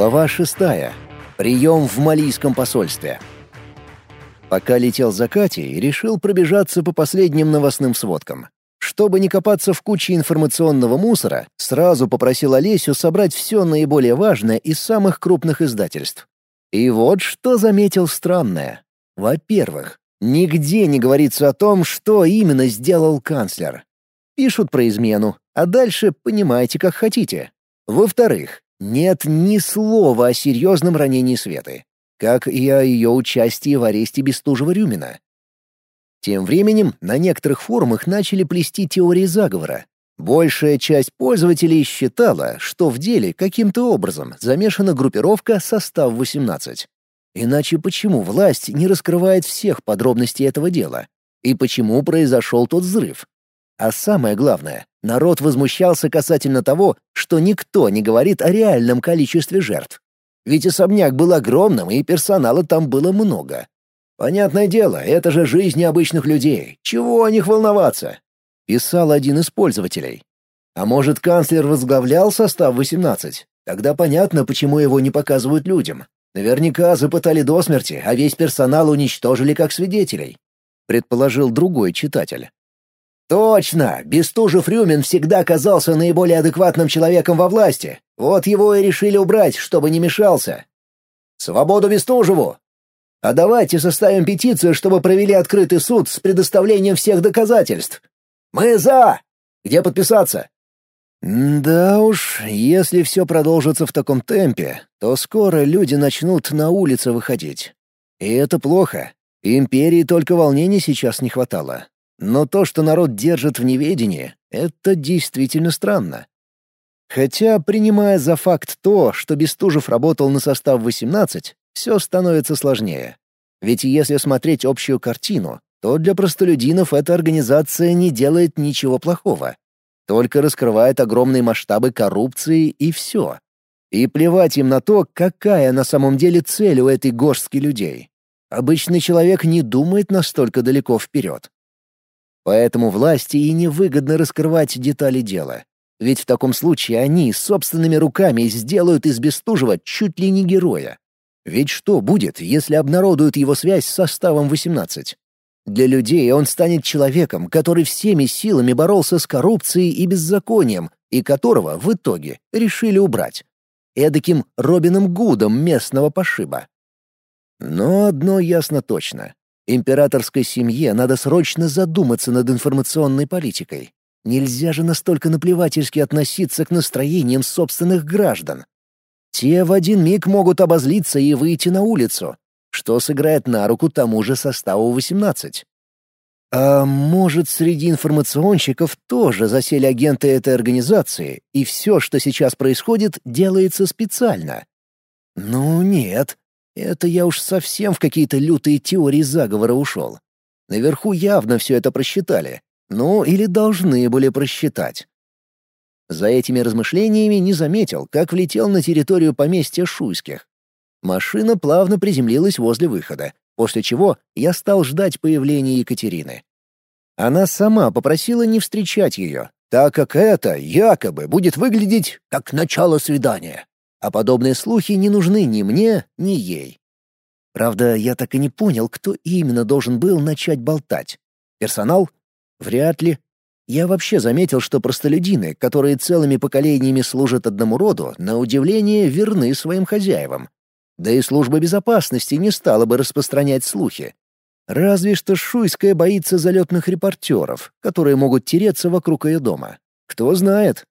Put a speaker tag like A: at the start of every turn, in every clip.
A: Глава шестая. Прием в малийском посольстве. Пока летел за Катей, решил пробежаться по последним новостным сводкам. Чтобы не копаться в куче информационного мусора, сразу попросил Олесю собрать все наиболее важное из самых крупных издательств. И вот что заметил странное. Во-первых, нигде не говорится о том, что именно сделал канцлер. Пишут про измену, а дальше понимаете, как хотите. Во-вторых, нет ни слова о серьезном ранении Светы, как и о ее участии в аресте Бестужева-Рюмина. Тем временем на некоторых форумах начали плести теории заговора. Большая часть пользователей считала, что в деле каким-то образом замешана группировка «Состав-18». Иначе почему власть не раскрывает всех подробностей этого дела? И почему произошел тот взрыв? А самое главное, народ возмущался касательно того, что никто не говорит о реальном количестве жертв. Ведь особняк был огромным, и персонала там было много. Понятное дело, это же жизни обычных людей. Чего о них волноваться? Писал один из пользователей. А может, канцлер возглавлял состав 18? Тогда понятно, почему его не показывают людям. Наверняка запытали до смерти, а весь персонал уничтожили как свидетелей. Предположил другой читатель. Точно! Бестужев-Рюмин всегда казался наиболее адекватным человеком во власти. Вот его и решили убрать, чтобы не мешался. Свободу Бестужеву! А давайте составим петицию, чтобы провели открытый суд с предоставлением всех доказательств. Мы за! Где подписаться? Да уж, если все продолжится в таком темпе, то скоро люди начнут на улицы выходить. И это плохо. Империи только волнений сейчас не хватало. Но то, что народ держит в неведении, это действительно странно. Хотя, принимая за факт то, что Бестужев работал на состав 18, все становится сложнее. Ведь если смотреть общую картину, то для простолюдинов эта организация не делает ничего плохого. Только раскрывает огромные масштабы коррупции и все. И плевать им на то, какая на самом деле цель у этой горстки людей. Обычный человек не думает настолько далеко вперед. Поэтому власти и невыгодно раскрывать детали дела. Ведь в таком случае они собственными руками сделают из Бестужева чуть ли не героя. Ведь что будет, если обнародуют его связь с составом 18? Для людей он станет человеком, который всеми силами боролся с коррупцией и беззаконием, и которого в итоге решили убрать. Эдаким Робином Гудом местного пошиба. Но одно ясно точно. Императорской семье надо срочно задуматься над информационной политикой. Нельзя же настолько наплевательски относиться к настроениям собственных граждан. Те в один миг могут обозлиться и выйти на улицу, что сыграет на руку тому же составу 18. А может, среди информационщиков тоже засели агенты этой организации, и все, что сейчас происходит, делается специально? Ну нет, это я уж совсем в какие-то лютые теории заговора ушел. Наверху явно все это просчитали. Ну, или должны были просчитать. За этими размышлениями не заметил, как влетел на территорию поместья Шуйских. Машина плавно приземлилась возле выхода, после чего я стал ждать появления Екатерины. Она сама попросила не встречать ее, так как это якобы будет выглядеть как начало свидания а подобные слухи не нужны ни мне, ни ей. Правда, я так и не понял, кто именно должен был начать болтать. Персонал? Вряд ли. Я вообще заметил, что простолюдины, которые целыми поколениями служат одному роду, на удивление верны своим хозяевам. Да и служба безопасности не стала бы распространять слухи. Разве что Шуйская боится залетных репортеров, которые могут тереться вокруг ее дома. Кто знает.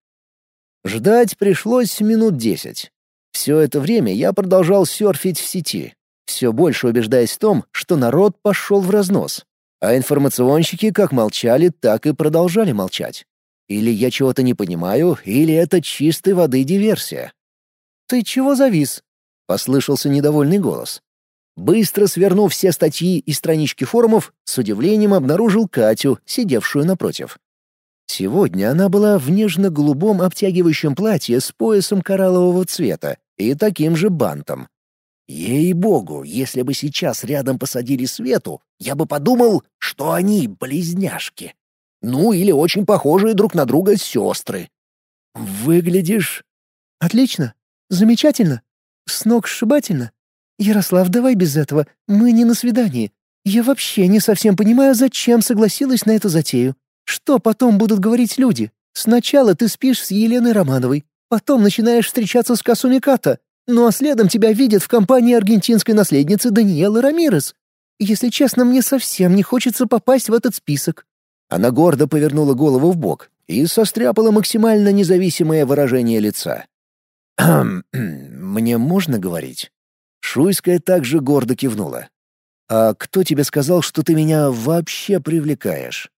A: Ждать пришлось минут десять. Все это время я продолжал серфить в сети, все больше убеждаясь в том, что народ пошел в разнос. А информационщики как молчали, так и продолжали молчать. Или я чего-то не понимаю, или это чистой воды диверсия. «Ты чего завис?» — послышался недовольный голос. Быстро свернув все статьи и странички форумов, с удивлением обнаружил Катю, сидевшую напротив. Сегодня она была в нежно-голубом обтягивающем платье с поясом кораллового цвета и таким же бантом. Ей-богу, если бы сейчас рядом посадили Свету, я бы подумал, что они близняшки. Ну или очень похожие друг на друга сестры. Выглядишь... Отлично. Замечательно.
B: С ног сшибательно. Ярослав, давай без этого, мы не на свидании. Я вообще не совсем понимаю, зачем согласилась на эту затею. Что потом будут говорить люди? Сначала ты спишь с Еленой Романовой, потом начинаешь встречаться с Касуми Ката, ну а следом тебя видят в компании аргентинской наследницы Даниэлы Рамирес. Если честно, мне совсем не хочется попасть в этот список».
A: Она гордо повернула голову в бок и состряпала максимально независимое выражение лица. «Мне можно говорить?» Шуйская также гордо кивнула. «А кто тебе сказал, что ты меня вообще привлекаешь?»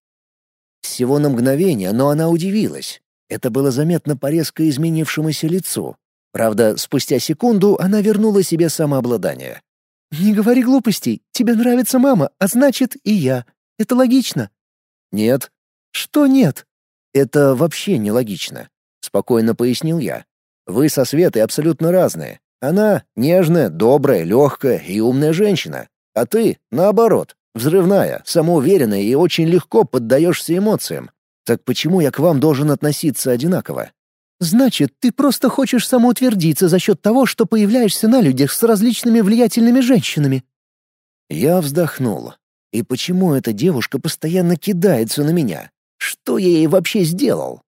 A: Всего на мгновение, но она удивилась. Это было заметно по резко изменившемуся лицу. Правда, спустя секунду она вернула себе самообладание.
B: «Не говори глупостей. Тебе нравится мама, а значит и я. Это логично».
A: «Нет».
B: «Что нет?»
A: «Это вообще нелогично», — спокойно пояснил я. «Вы со Светой абсолютно разные. Она нежная, добрая, легкая и умная женщина. А ты, наоборот, взрывная, самоуверенная и очень легко поддаешься эмоциям. Так почему я к вам должен относиться одинаково?
B: Значит, ты просто хочешь самоутвердиться за счет того, что появляешься на людях с различными влиятельными женщинами.
A: Я вздохнул. И почему эта девушка постоянно кидается на меня? Что я ей вообще сделал?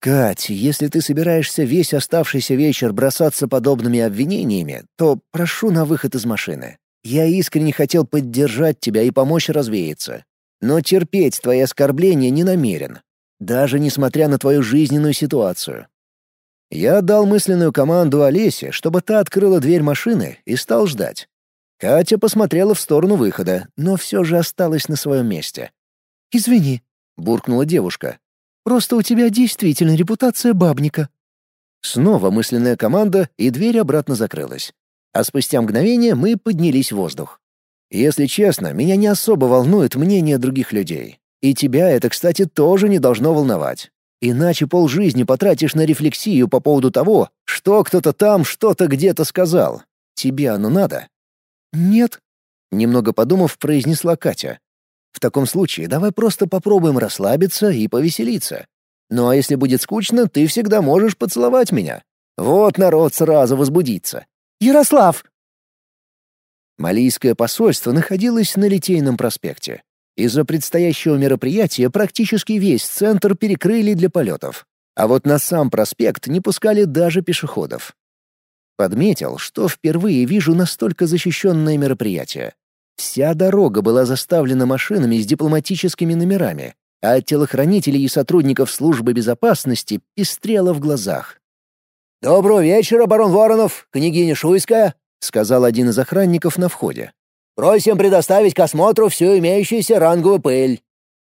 A: «Кать, если ты собираешься весь оставшийся вечер бросаться подобными обвинениями, то прошу на выход из машины. Я искренне хотел поддержать тебя и помочь развеяться. Но терпеть твои оскорбления не намерен, даже несмотря на твою жизненную ситуацию». Я дал мысленную команду Олесе, чтобы та открыла дверь машины и стал ждать. Катя посмотрела в сторону выхода, но все же осталась на своем месте.
B: «Извини», —
A: буркнула девушка.
B: Просто у тебя действительно репутация бабника».
A: Снова мысленная команда, и дверь обратно закрылась. А спустя мгновение мы поднялись в воздух. Если честно, меня не особо волнует мнение других людей. И тебя это, кстати, тоже не должно волновать. Иначе полжизни потратишь на рефлексию по поводу того, что кто-то там что-то где-то сказал. Тебе оно надо?
B: Нет,
A: немного подумав, произнесла Катя. В таком случае давай просто попробуем расслабиться и повеселиться. Ну а если будет скучно, ты всегда можешь поцеловать меня. Вот народ сразу возбудится.
B: Ярослав!»
A: Малийское посольство находилось на Литейном проспекте. Из-за предстоящего мероприятия практически весь центр перекрыли для полетов. А вот на сам проспект не пускали даже пешеходов. Подметил, что впервые вижу настолько защищенное мероприятие. Вся дорога была заставлена машинами с дипломатическими номерами, а от телохранителей и сотрудников службы безопасности пестрело в глазах. «Доброго вечера, барон Воронов, княгиня Шуйская», — сказал один из охранников на входе. «Просим предоставить к осмотру всю имеющуюся ранговую пыль».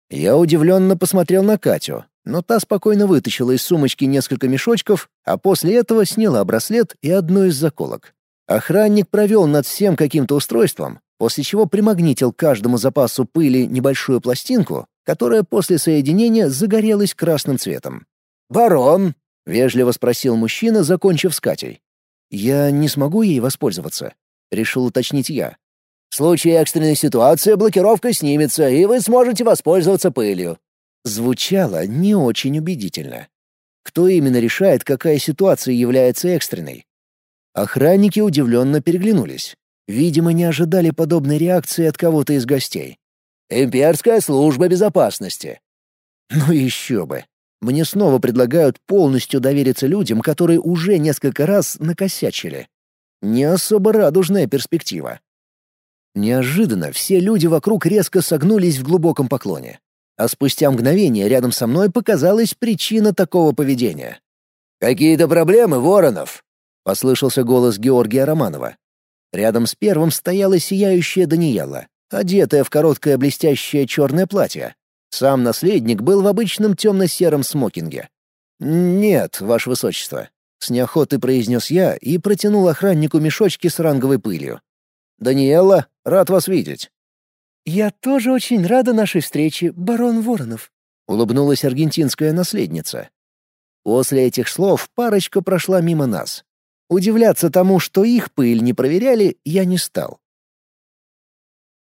A: Я удивленно посмотрел на Катю, но та спокойно вытащила из сумочки несколько мешочков, а после этого сняла браслет и одну из заколок. Охранник провел над всем каким-то устройством, после чего примагнитил каждому запасу пыли небольшую пластинку, которая после соединения загорелась красным цветом. «Барон!» — вежливо спросил мужчина, закончив с Катей. «Я не смогу ей воспользоваться», — решил уточнить я. «В случае экстренной ситуации блокировка снимется, и вы сможете воспользоваться пылью». Звучало не очень убедительно. Кто именно решает, какая ситуация является экстренной? Охранники удивленно переглянулись. Видимо, не ожидали подобной реакции от кого-то из гостей. «Имперская служба безопасности». Ну еще бы. Мне снова предлагают полностью довериться людям, которые уже несколько раз накосячили. Не особо радужная перспектива. Неожиданно все люди вокруг резко согнулись в глубоком поклоне. А спустя мгновение рядом со мной показалась причина такого поведения. «Какие-то проблемы, Воронов?» — послышался голос Георгия Романова. Рядом с первым стояла сияющая Даниэла, одетая в короткое блестящее черное платье. Сам наследник был в обычном темно-сером смокинге. «Нет, ваше высочество», — с неохотой произнес я и протянул охраннику мешочки с ранговой пылью. «Даниэла, рад вас видеть».
B: «Я тоже очень рада нашей встрече, барон Воронов», —
A: улыбнулась аргентинская наследница. После этих слов парочка прошла мимо нас. Удивляться тому, что их пыль не проверяли, я не стал.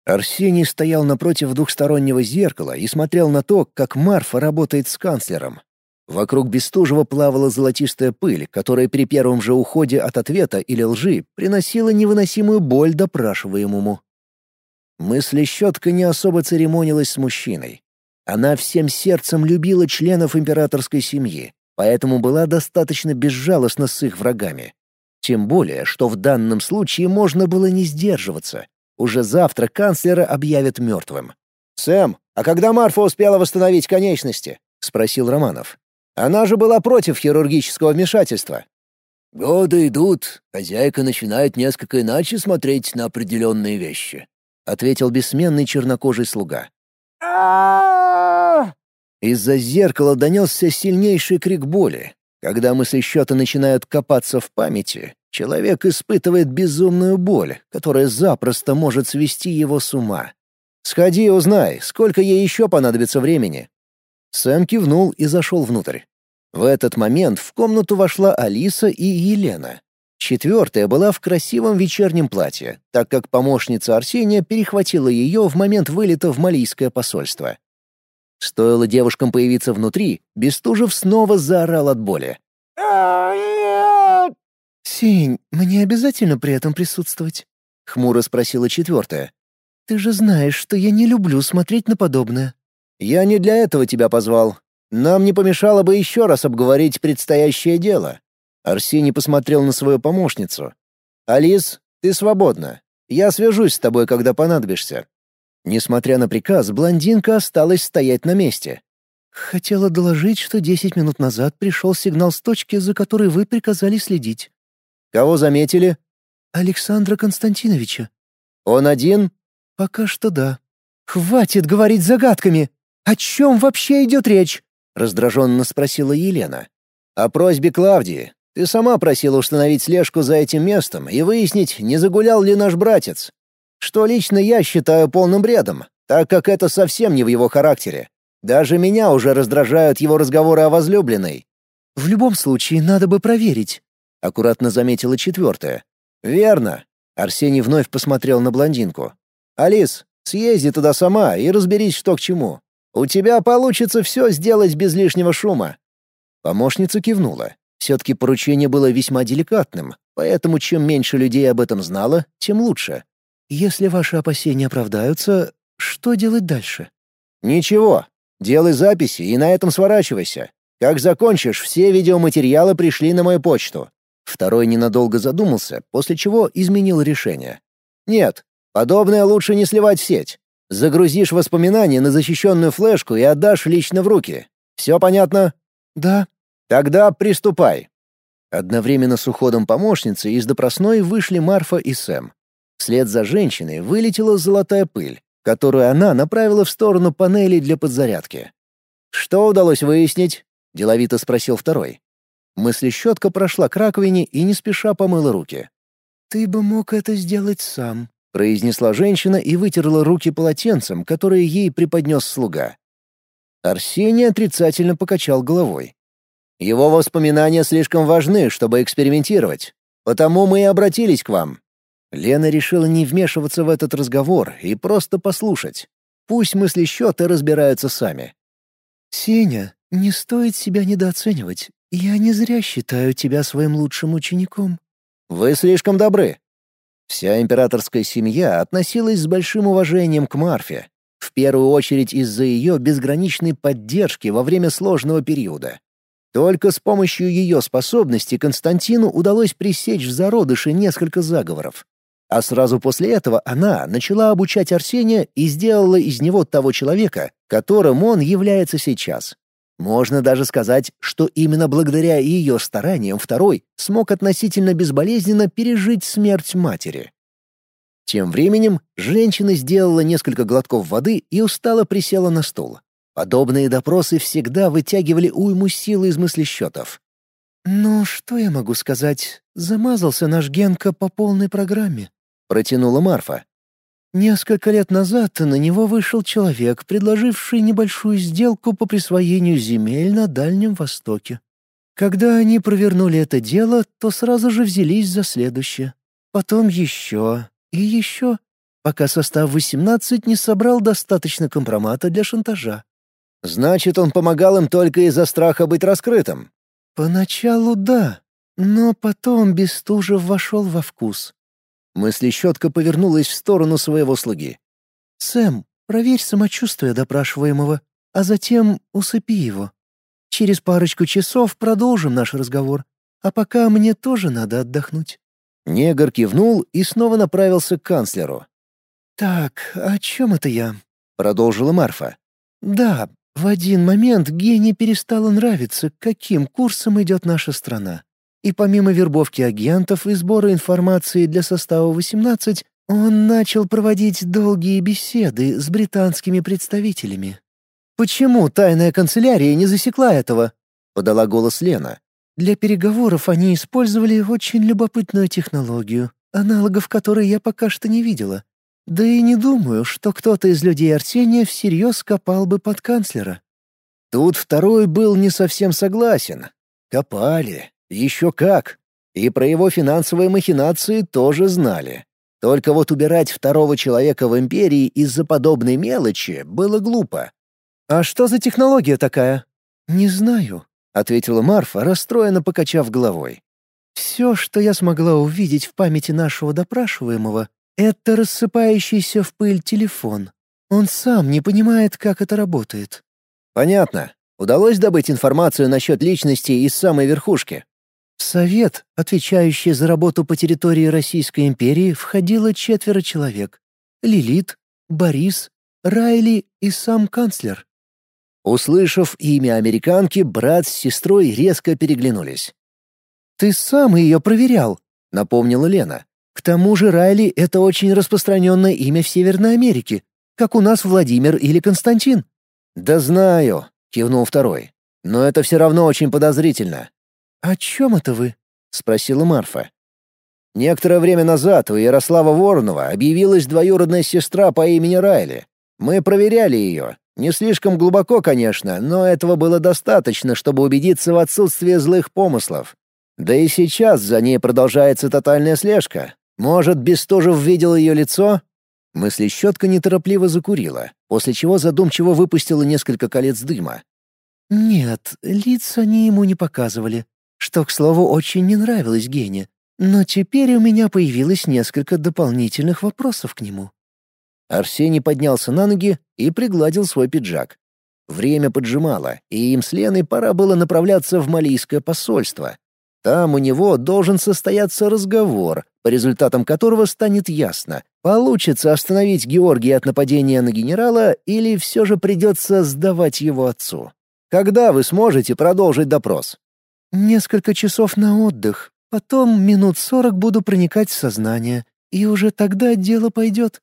A: Арсений стоял напротив двухстороннего зеркала и смотрел на то, как Марфа работает с канцлером. Вокруг Бестужева плавала золотистая пыль, которая при первом же уходе от ответа или лжи приносила невыносимую боль допрашиваемому. Мыслещетка не особо церемонилась с мужчиной. Она всем сердцем любила членов императорской семьи, поэтому была достаточно безжалостна с их врагами. Тем более, что в данном случае можно было не сдерживаться. Уже завтра канцлера объявят мертвым. «Сэм, а когда Марфа успела восстановить конечности?» — спросил Романов. «Она же была против хирургического вмешательства».
C: «Годы идут, хозяйка начинает несколько иначе смотреть на определенные вещи», — ответил бессменный чернокожий слуга.
A: Из-за зеркала донесся сильнейший крик боли. Когда мысли счета начинают копаться в памяти, человек испытывает безумную боль, которая запросто может свести его с ума. «Сходи и узнай, сколько ей еще понадобится времени». Сэм кивнул и зашел внутрь. В этот момент в комнату вошла Алиса и Елена. Четвертая была в красивом вечернем платье, так как помощница Арсения перехватила ее в момент вылета в Малийское посольство. Стоило девушкам появиться внутри, Бестужев снова заорал от боли.
B: «Сень, мне обязательно при этом присутствовать?» — хмуро спросила четвертая. «Ты же знаешь, что я не люблю смотреть на подобное».
A: «Я не для этого тебя позвал. Нам не помешало бы еще раз обговорить предстоящее дело». Арсений посмотрел на свою помощницу. «Алис, ты свободна. Я свяжусь с тобой, когда понадобишься». Несмотря на приказ, блондинка осталась стоять на месте.
B: «Хотела доложить, что десять минут назад пришел сигнал с точки, за которой вы приказали следить».
A: «Кого заметили?»
B: «Александра Константиновича».
A: «Он один?»
B: «Пока что да». «Хватит говорить загадками! О чем вообще идет речь?»
A: — раздраженно спросила Елена. «О просьбе Клавдии. Ты сама просила установить слежку за этим местом и выяснить, не загулял ли наш братец. Что лично я считаю полным бредом, так как это совсем не в его характере. Даже меня уже раздражают его разговоры о возлюбленной».
B: «В любом случае, надо бы проверить», — аккуратно заметила четвертая.
A: «Верно». Арсений вновь посмотрел на блондинку. «Алис, съезди туда сама и разберись, что к чему. У тебя получится все сделать без лишнего шума». Помощница кивнула. Все-таки поручение было весьма деликатным, поэтому чем меньше людей об этом знало, тем лучше.
B: «Если ваши опасения оправдаются, что делать дальше?»
A: «Ничего. Делай записи и на этом сворачивайся. Как закончишь, все видеоматериалы пришли на мою почту». Второй ненадолго задумался, после чего изменил решение. «Нет, подобное лучше не сливать в сеть. Загрузишь воспоминания на защищенную флешку и отдашь лично в руки. Все понятно?»
B: «Да».
A: «Тогда приступай». Одновременно с уходом помощницы из допросной вышли Марфа и Сэм. Вслед за женщиной вылетела золотая пыль, которую она направила в сторону панелей для подзарядки. «Что удалось выяснить?» — деловито спросил второй. Мыслещетка прошла к раковине и не спеша помыла руки.
B: «Ты бы мог это сделать сам», —
A: произнесла женщина и вытерла руки полотенцем, которое ей преподнес слуга. Арсений отрицательно покачал головой. «Его воспоминания слишком важны, чтобы экспериментировать. Потому мы и обратились к вам. Лена решила не вмешиваться в этот разговор и просто послушать. Пусть мысли счета разбираются сами.
B: «Сеня, не стоит себя недооценивать. Я не зря считаю тебя своим лучшим учеником».
A: «Вы слишком добры». Вся императорская семья относилась с большим уважением к Марфе, в первую очередь из-за ее безграничной поддержки во время сложного периода. Только с помощью ее способностей Константину удалось пресечь в зародыше несколько заговоров. А сразу после этого она начала обучать Арсения и сделала из него того человека, которым он является сейчас. Можно даже сказать, что именно благодаря ее стараниям второй смог относительно безболезненно пережить смерть матери. Тем временем женщина сделала несколько глотков воды и устало присела на стул. Подобные допросы всегда вытягивали уйму силы из мыслесчетов.
B: «Ну, что я могу сказать? Замазался наш Генка по полной программе», — протянула Марфа. Несколько лет назад на него вышел человек, предложивший небольшую сделку по присвоению земель на Дальнем Востоке. Когда они провернули это дело, то сразу же взялись за следующее. Потом еще и еще, пока состав 18 не собрал достаточно компромата для шантажа.
A: Значит, он помогал им только из-за страха быть раскрытым.
B: Поначалу да, но потом Бестужев вошел во вкус.
A: Мыслещетка повернулась в сторону своего слуги.
B: «Сэм, проверь самочувствие допрашиваемого, а затем усыпи его. Через парочку часов продолжим наш разговор, а пока мне тоже надо отдохнуть».
A: Негр кивнул и снова направился к канцлеру.
B: «Так, о чем это я?»
A: — продолжила Марфа.
B: «Да, в один момент Гене перестало нравиться, каким курсом идет наша страна. И помимо вербовки агентов и сбора информации для состава 18, он начал проводить долгие беседы с британскими представителями.
A: «Почему тайная канцелярия не засекла этого?» — подала голос Лена.
B: «Для переговоров они использовали очень любопытную технологию, аналогов которой я пока что не видела. Да и не думаю, что кто-то из людей Арсения всерьез копал бы под канцлера».
A: Тут второй был не совсем согласен. Копали. Еще как. И про его финансовые махинации тоже знали. Только вот убирать второго человека в империи из-за подобной мелочи было глупо.
B: «А что за технология такая?»
A: «Не знаю», — ответила Марфа, расстроенно покачав головой.
B: «Все, что я смогла увидеть в памяти нашего допрашиваемого, это рассыпающийся в пыль телефон. Он сам не понимает, как это работает».
A: «Понятно. Удалось добыть информацию насчет личности из самой верхушки?»
B: Совет, отвечающий за работу по территории Российской империи, входило четверо человек. Лилит, Борис, Райли и сам канцлер.
A: Услышав имя американки, брат с сестрой резко переглянулись.
B: «Ты сам ее проверял», — напомнила Лена. «К тому же Райли — это очень распространенное имя в Северной Америке, как у нас Владимир или Константин».
A: «Да знаю», — кивнул второй. «Но это все равно очень подозрительно.
B: «О чем это вы?» — спросила Марфа.
A: Некоторое время назад у Ярослава Воронова объявилась двоюродная сестра по имени Райли. Мы проверяли ее. Не слишком глубоко, конечно, но этого было достаточно, чтобы убедиться в отсутствии злых помыслов. Да и сейчас за ней продолжается тотальная слежка. Может, Бестужев видел ее лицо? Мыслещетка неторопливо закурила, после чего задумчиво выпустила несколько колец дыма.
B: «Нет, лица они ему не показывали что, к слову, очень не нравилось Гене. Но теперь у меня появилось несколько дополнительных вопросов к нему.
A: Арсений поднялся на ноги и пригладил свой пиджак. Время поджимало, и им с Леной пора было направляться в Малийское посольство. Там у него должен состояться разговор, по результатам которого станет ясно, получится остановить Георгия от нападения на генерала или все же придется сдавать его отцу. Когда вы сможете продолжить допрос?
B: Несколько часов на отдых, потом минут сорок буду проникать в сознание, и уже тогда дело пойдет.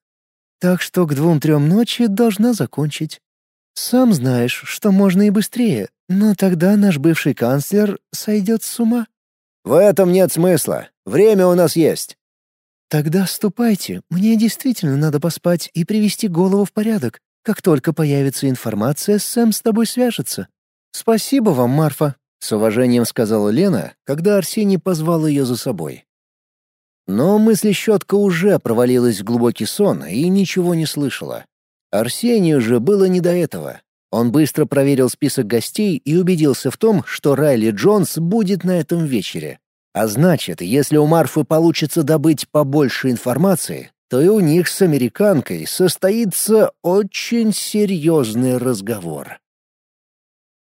B: Так что к двум-трем ночи должна закончить. Сам знаешь, что можно и быстрее, но тогда наш бывший канцлер сойдет с ума.
A: В этом нет смысла. Время у нас есть.
B: Тогда ступайте. Мне действительно надо поспать и привести голову в порядок. Как только появится информация, Сэм с тобой свяжется. Спасибо вам, Марфа.
A: С уважением сказала Лена, когда Арсений позвал ее за собой. Но мыслещетка уже провалилась в глубокий сон и ничего не слышала. Арсению же было не до этого. Он быстро проверил список гостей и убедился в том, что Райли Джонс будет на этом вечере. А значит, если у Марфы получится добыть побольше информации, то и у них с американкой состоится очень серьезный разговор.